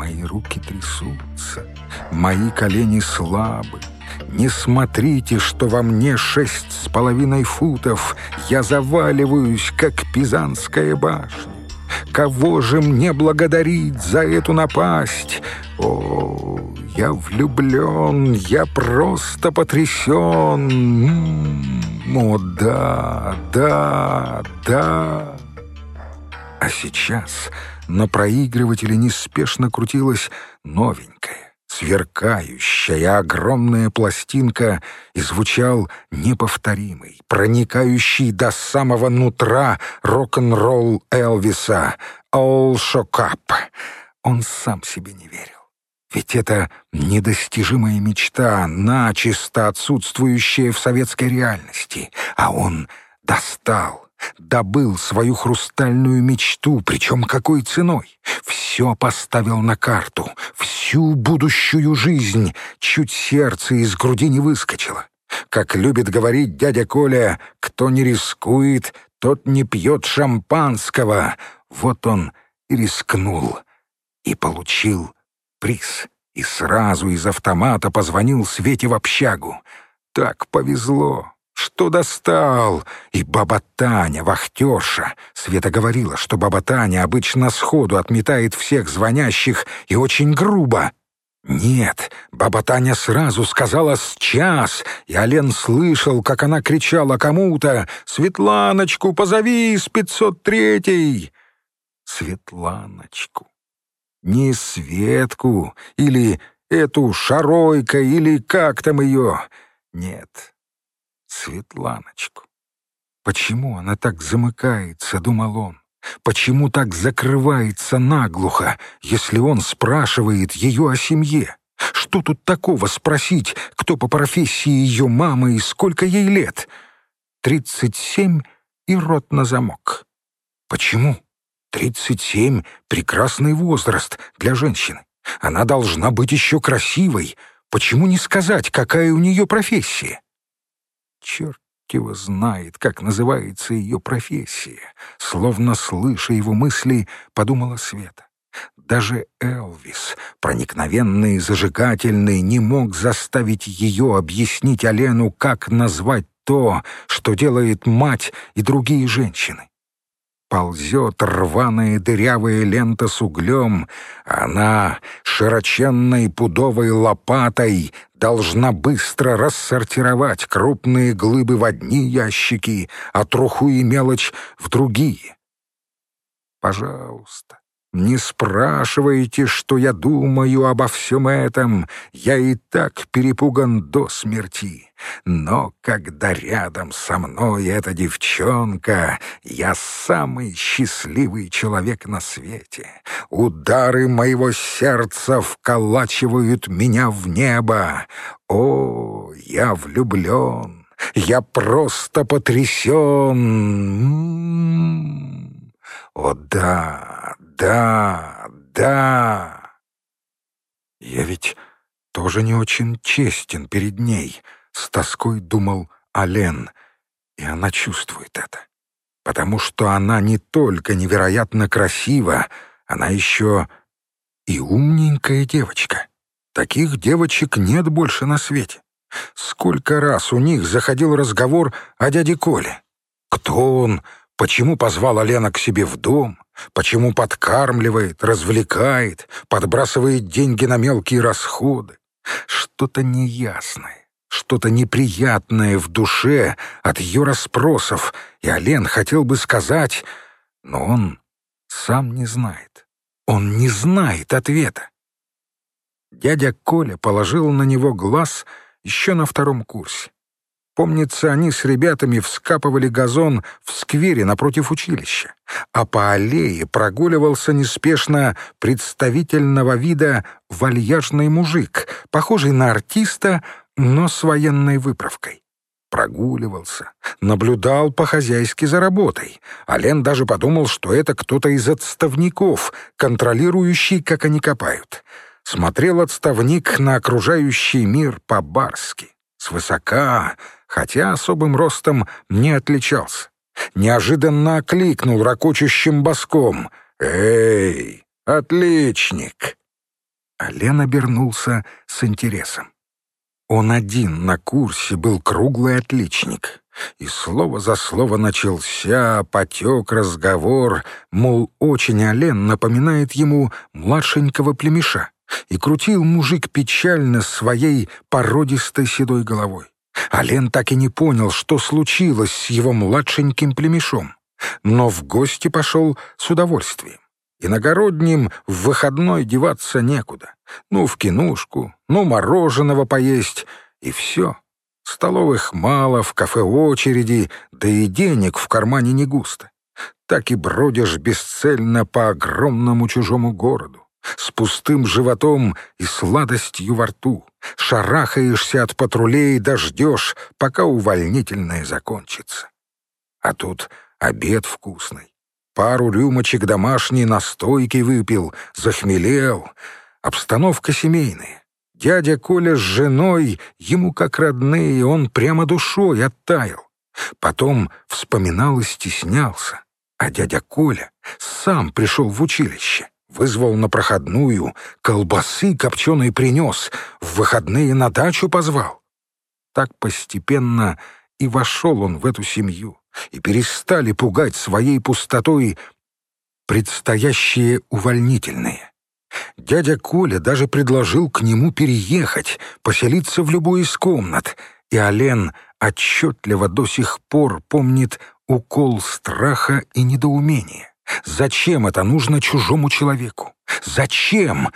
Мои руки трясутся, мои колени слабы. Не смотрите, что во мне шесть с половиной футов. Я заваливаюсь, как Пизанская башня. Кого же мне благодарить за эту напасть? О, я влюблен, я просто потрясен. М-м, о, да, да, да. А сейчас на проигрывателе неспешно крутилась новенькая, сверкающая огромная пластинка, и звучал неповторимый, проникающий до самого нутра рок-н-ролл Элвиса «All Shock Up». Он сам себе не верил. Ведь это недостижимая мечта, начисто отсутствующая в советской реальности. А он достал, добыл свою хрустальную мечту, причем какой ценой. Все поставил на карту, всю будущую жизнь. Чуть сердце из груди не выскочило. Как любит говорить дядя Коля, кто не рискует, тот не пьет шампанского. Вот он и рискнул, и получил приз. И сразу из автомата позвонил Свете в общагу. Так повезло, что достал. И баба Таня, вахтерша. Света говорила, что баба Таня обычно сходу отметает всех звонящих и очень грубо. Нет, баба Таня сразу сказала «сейчас», и Олен слышал, как она кричала кому-то «Светланочку позови из 503-й!» Светланочку не Светку или эту Шаройка или как там ее. Нет, Светланочку. Почему она так замыкается, думал он? Почему так закрывается наглухо, если он спрашивает ее о семье? Что тут такого спросить, кто по профессии ее мамы и сколько ей лет? Тридцать семь и рот на замок. Почему? Тридцать семь — прекрасный возраст для женщины. Она должна быть еще красивой. Почему не сказать, какая у нее профессия? Черт его знает, как называется ее профессия. Словно слыша его мысли, подумала Света. Даже Элвис, проникновенный и зажигательный, не мог заставить ее объяснить Алену, как назвать то, что делает мать и другие женщины. Ползет рваная дырявая лента с углем, она широченной пудовой лопатой должна быстро рассортировать крупные глыбы в одни ящики, а труху и мелочь в другие. Пожалуйста, не спрашивайте, что я думаю обо всем этом. Я и так перепуган до смерти. Но когда рядом со мной эта девчонка, я самый счастливый человек на свете. Удары моего сердца вколачивают меня в небо. О, я влюблен. Я просто потрясен. М-м-м. О да, да, да. Я ведь тоже не очень честен перед ней, с тоской думал Ален, и она чувствует это. Потому что она не только невероятно красива, она еще и умненькая девочка. Таких девочек нет больше на свете. Сколько раз у них заходил разговор о дяде Коле. Кто он, почему позвал Алена к себе в дом, Почему подкармливает, развлекает, подбрасывает деньги на мелкие расходы? Что-то неясное, что-то неприятное в душе от ее расспросов, и Олен хотел бы сказать, но он сам не знает. Он не знает ответа. Дядя Коля положил на него глаз еще на втором курсе. Помнится, они с ребятами вскапывали газон в сквере напротив училища, а по аллее прогуливался неспешно представительного вида вальяжный мужик, похожий на артиста, но с военной выправкой. Прогуливался, наблюдал по-хозяйски за работой. Ален даже подумал, что это кто-то из отставников, контролирующий, как они копают. Смотрел отставник на окружающий мир по-барски, свысока, хотя особым ростом не отличался. Неожиданно окликнул ракочущим боском. «Эй, отличник! Ален обернулся с интересом. Он один на курсе был круглый отличник. И слово за слово начался, потек разговор, мол, очень Ален напоминает ему младшенького племеша. И крутил мужик печально своей породистой седой головой. Ален так и не понял, что случилось с его младшеньким племешом, но в гости пошел с удовольствием. Иногородним в выходной деваться некуда. Ну, в кинушку, ну, мороженого поесть, и все. Столовых мало, в кафе очереди, да и денег в кармане не густо. Так и бродишь бесцельно по огромному чужому городу, с пустым животом и сладостью во рту. Шарахаешься от патрулей и дождешь, пока увольнительное закончится. А тут обед вкусный пару рюмочек домашней настойки выпил, захмелел. Обстановка семейная. Дядя Коля с женой, ему как родные, он прямо душой оттаял. Потом вспоминал и стеснялся. А дядя Коля сам пришел в училище, вызвал на проходную, колбасы копченой принес, в выходные на дачу позвал. Так постепенно и вошел он в эту семью и перестали пугать своей пустотой предстоящие увольнительные. Дядя Коля даже предложил к нему переехать, поселиться в любой из комнат, и Ален отчетливо до сих пор помнит укол страха и недоумения. Зачем это нужно чужому человеку? Зачем?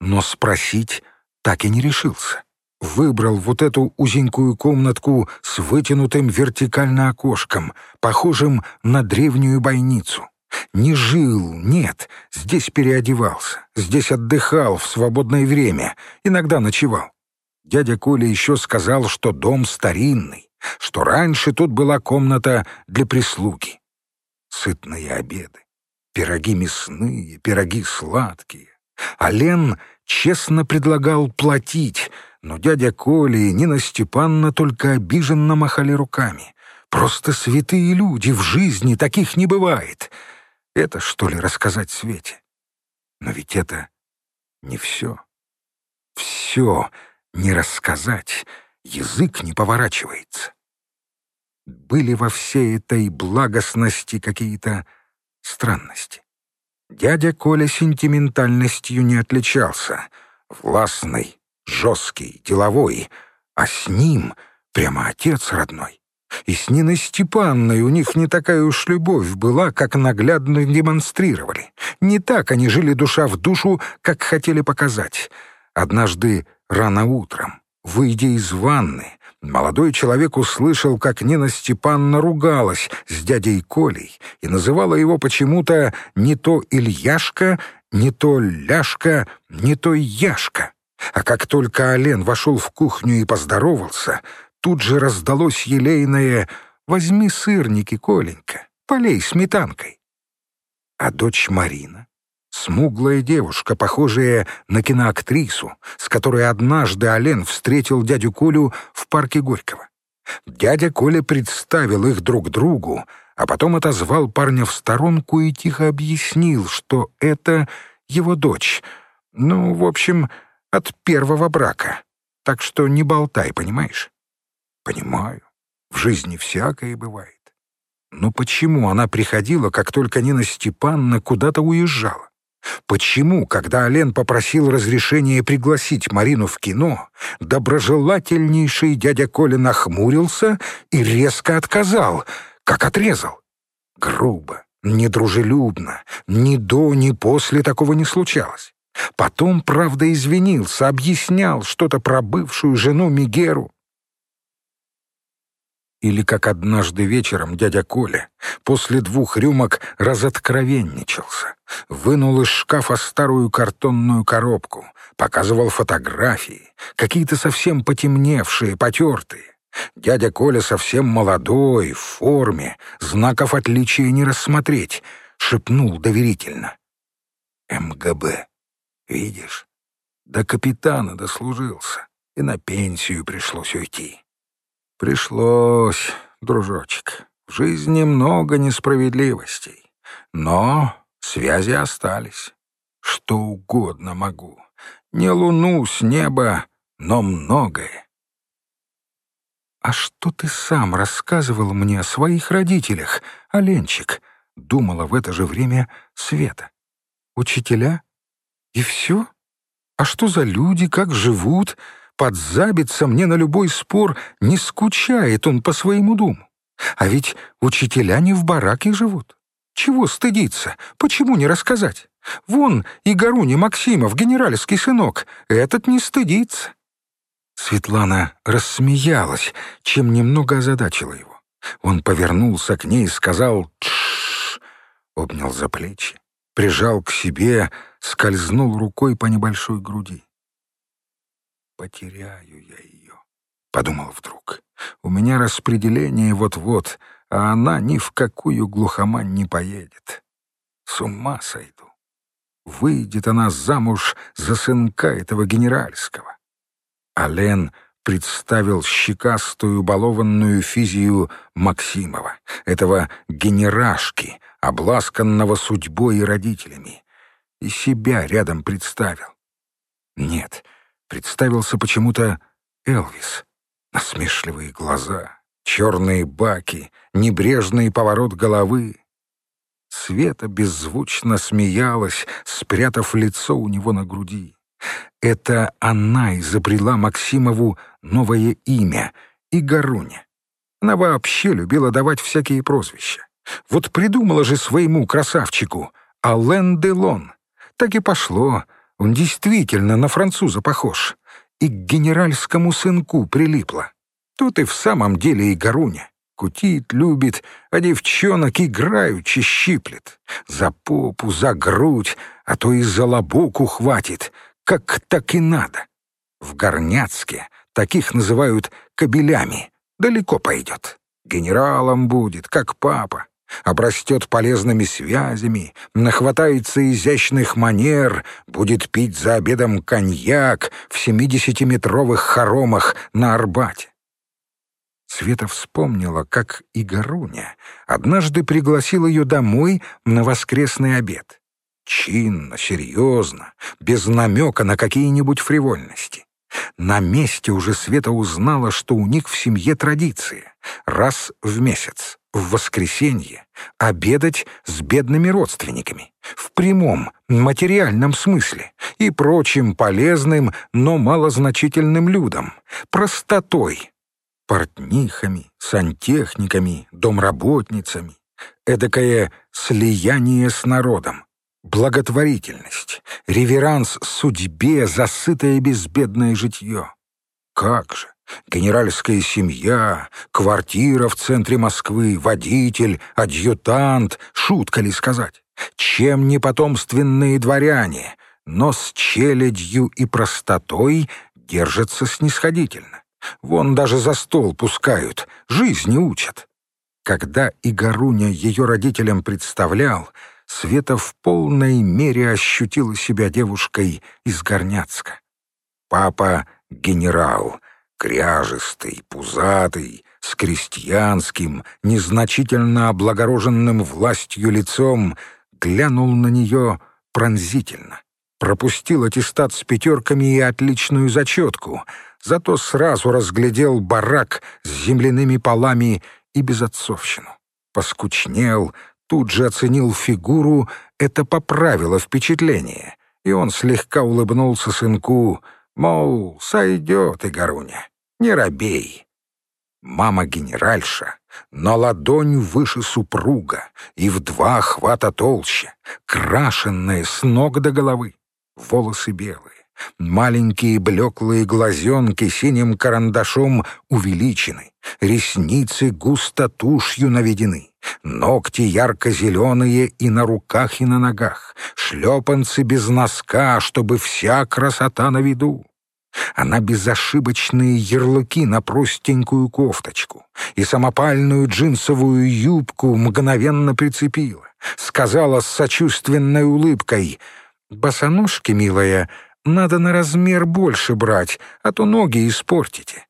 Но спросить так и не решился выбрал вот эту узенькую комнатку с вытянутым вертикально окошком, похожим на древнюю бойницу. Не жил, нет, здесь переодевался, здесь отдыхал в свободное время, иногда ночевал. Дядя Коля еще сказал, что дом старинный, что раньше тут была комната для прислуги. Сытные обеды, пироги мясные, пироги сладкие. А Лен честно предлагал платить — но дядя Коля и Нина Степанна только обиженно махали руками. Просто святые люди, в жизни таких не бывает. Это, что ли, рассказать Свете? Но ведь это не все. Все не рассказать, язык не поворачивается. Были во всей этой благостности какие-то странности. Дядя Коля сентиментальностью не отличался. Властный, жесткий, деловой, а с ним прямо отец родной. И с Ниной Степанной у них не такая уж любовь была, как наглядно демонстрировали. Не так они жили душа в душу, как хотели показать. Однажды рано утром, выйдя из ванны, молодой человек услышал, как Нина Степанна ругалась с дядей Колей и называла его почему-то не то Ильяшка, не то Ляшка, не то Яшка. А как только Олен вошел в кухню и поздоровался, тут же раздалось елейное «Возьми сырники, Коленька, полей сметанкой». А дочь Марина, смуглая девушка, похожая на киноактрису, с которой однажды Олен встретил дядю Колю в парке Горького. Дядя Коля представил их друг другу, а потом отозвал парня в сторонку и тихо объяснил, что это его дочь. Ну, в общем, от первого брака. Так что не болтай, понимаешь? Понимаю. В жизни всякое бывает. Но почему она приходила, как только Нина Степановна куда-то уезжала? Почему, когда Олен попросил разрешения пригласить Марину в кино, доброжелательнейший дядя Коля нахмурился и резко отказал, как отрезал? Грубо, недружелюбно, ни до, ни после такого не случалось. Потом, правда, извинился, объяснял что-то про бывшую жену Мигеру. Или как однажды вечером дядя Коля после двух рюмок разоткровенничался, вынул из шкафа старую картонную коробку, показывал фотографии, какие-то совсем потемневшие, потертые. Дядя Коля совсем молодой, в форме, знаков отличия не рассмотреть, шепнул доверительно. МГБ. Видишь, до капитана дослужился, и на пенсию пришлось уйти. Пришлось, дружочек. В жизни много несправедливостей, но связи остались. что угодно могу. Не луну с неба, но многое. «А что ты сам рассказывал мне о своих родителях, Оленчик?» — думала в это же время Света. «Учителя? И все? А что за люди, как живут? Подзабиться мне на любой спор, не скучает он по своему дому. А ведь учителя не в бараке живут. Чего стыдиться? Почему не рассказать? Вон и Гаруни Максимов, генеральский сынок, этот не стыдится. Светлана рассмеялась, чем немного озадачила его. Он повернулся к ней и сказал «Тш!», обнял за плечи, прижал к себе, скользнул рукой по небольшой груди. «Потеряю я ее», — подумал вдруг. «У меня распределение вот-вот, а она ни в какую глухомань не поедет. С ума сойду. Выйдет она замуж за сынка этого генеральского. Ален представил щекастую балованную физию Максимова, этого генерашки, обласканного судьбой и родителями, и себя рядом представил. Нет, представился почему-то Элвис. Насмешливые глаза, черные баки, небрежный поворот головы. Света беззвучно смеялась, спрятав лицо у него на груди. Это она изобрела Максимову новое имя — Игоруня. Она вообще любила давать всякие прозвища. Вот придумала же своему красавчику Ален Делон. Так и пошло. Он действительно на француза похож. И к генеральскому сынку прилипло. Тут и в самом деле Игоруня. Кутит, любит, а девчонок играючи щиплет. За попу, за грудь, а то и за лобок ухватит — как так и надо. В Горняцке таких называют кобелями. Далеко пойдет. Генералом будет, как папа. Обрастет полезными связями, нахватается изящных манер, будет пить за обедом коньяк в семидесятиметровых хоромах на Арбате. Света вспомнила, как Игоруня однажды пригласил ее домой на воскресный обед. Чинно, серьезно, без намека на какие-нибудь фривольности. На месте уже Света узнала, что у них в семье традиция. Раз в месяц, в воскресенье, обедать с бедными родственниками. В прямом, материальном смысле. И прочим полезным, но малозначительным людям. Простотой. Портнихами, сантехниками, домработницами. Эдакое слияние с народом благотворительность, реверанс судьбе за сытое безбедное житье. Как же! Генеральская семья, квартира в центре Москвы, водитель, адъютант, шутка ли сказать? Чем не потомственные дворяне, но с челядью и простотой держатся снисходительно. Вон даже за стол пускают, жизни учат. Когда Игоруня ее родителям представлял, Света в полной мере ощутила себя девушкой из Горняцка. Папа — генерал, кряжистый, пузатый, с крестьянским, незначительно облагороженным властью лицом, глянул на нее пронзительно. Пропустил аттестат с пятерками и отличную зачетку, зато сразу разглядел барак с земляными полами и безотцовщину. Поскучнел, тут же оценил фигуру, это поправило впечатление, и он слегка улыбнулся сынку, мол, сойдет, Игоруня, не робей. Мама-генеральша, на ладонь выше супруга и в два хвата толще, крашенная с ног до головы, волосы белые. Маленькие блеклые глазенки синим карандашом увеличены, ресницы густо тушью наведены, ногти ярко-зеленые и на руках, и на ногах, шлепанцы без носка, чтобы вся красота на виду. Она безошибочные ярлыки на простенькую кофточку и самопальную джинсовую юбку мгновенно прицепила. Сказала с сочувственной улыбкой «Босоножки, милая, — надо на размер больше брать, а то ноги испортите.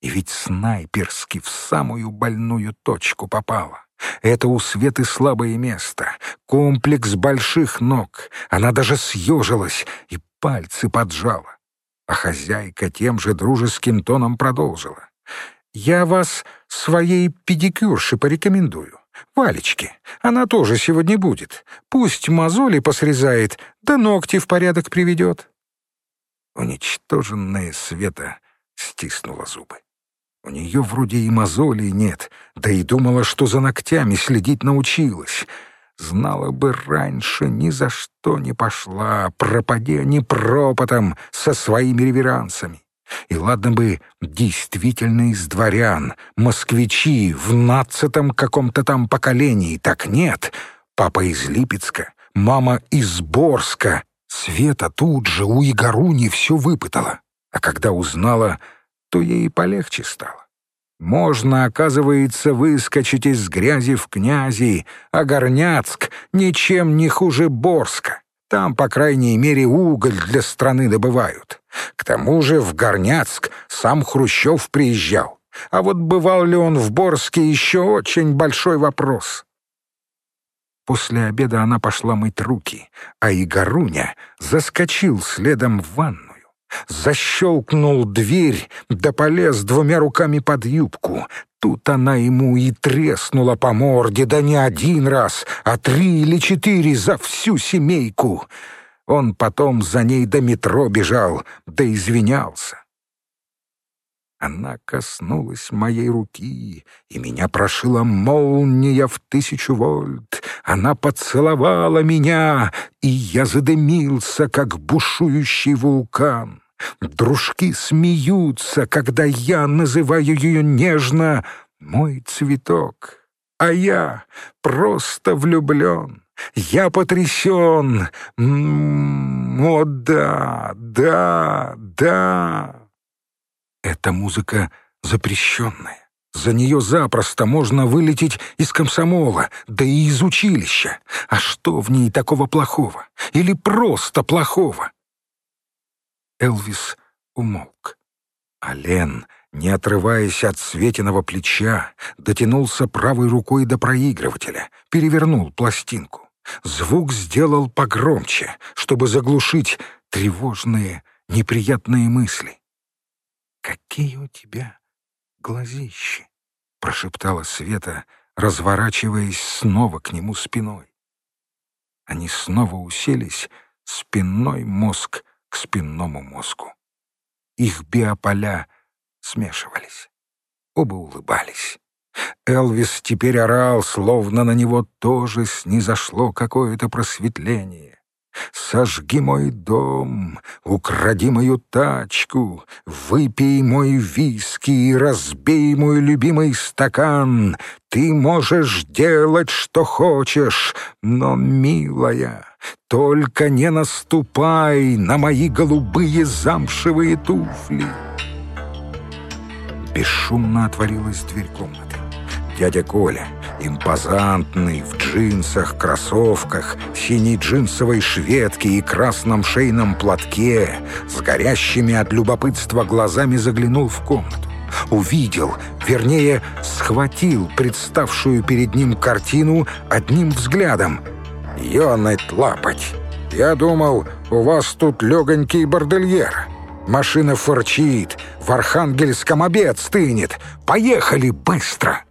И ведь снайперски в самую больную точку попала. Это у Светы слабое место, комплекс больших ног. Она даже съежилась и пальцы поджала. А хозяйка тем же дружеским тоном продолжила. «Я вас своей педикюрше порекомендую. Валечке. Она тоже сегодня будет. Пусть мозоли посрезает, да ногти в порядок приведет». Уничтоженная Света стиснула зубы. У нее вроде и мозолей нет, да и думала, что за ногтями следить научилась. Знала бы раньше, ни за что не пошла, пропадя не пропотом со своими реверансами. И ладно бы действительно из дворян, москвичи в нацатом каком-то там поколении, так нет. Папа из Липецка, мама из Борска. Света тут же у Игоруни все выпытала. А когда узнала, то ей полегче стало. Можно, оказывается, выскочить из грязи в князи, а Горняцк ничем не хуже Борска. Там, по крайней мере, уголь для страны добывают. К тому же в Горняцк сам Хрущев приезжал. А вот бывал ли он в Борске, еще очень большой вопрос. После обеда она пошла мыть руки, а Игоруня заскочил следом в ванну защелкнул дверь, да полез двумя руками под юбку. Тут она ему и треснула по морде, да не один раз, а три или четыре за всю семейку. Он потом за ней до метро бежал, да извинялся. Она коснулась моей руки, и меня прошила молния в тысячу вольт. Она поцеловала меня, и я задымился, как бушующий вулкан. Дружки смеются, когда я называю ее нежно «мой цветок», а я просто влюблен. Я потрясен. М -м -м, о да, да, да. Эта музыка запрещенная. За нее запросто можно вылететь из комсомола, да и из училища. А что в ней такого плохого? Или просто плохого? Элвис умолк. А Лен, не отрываясь от Светиного плеча, дотянулся правой рукой до проигрывателя, перевернул пластинку. Звук сделал погромче, чтобы заглушить тревожные, неприятные мысли. «Какие у тебя глазищи!» — прошептала Света, разворачиваясь снова к нему спиной. Они снова уселись, спинной мозг к спинному мозгу. Их биополя смешивались. Оба улыбались. Элвис теперь орал, словно на него тоже снизошло какое-то просветление. Сожги мой дом, укради мою тачку, Выпей мой виски и разбей мой любимый стакан. Ты можешь делать, что хочешь, но, милая, Только не наступай на мои голубые замшевые туфли. Бесшумно отворилась дверь комнаты. Дядя Коля — Импозантный, в джинсах, кроссовках, синей джинсовой шведке и красном шейном платке, с горящими от любопытства глазами заглянул в комнату. Увидел, вернее, схватил представшую перед ним картину одним взглядом. «Ёнать лапать! Я думал, у вас тут легонький бордельер. Машина форчит, в Архангельском обед стынет. Поехали быстро!»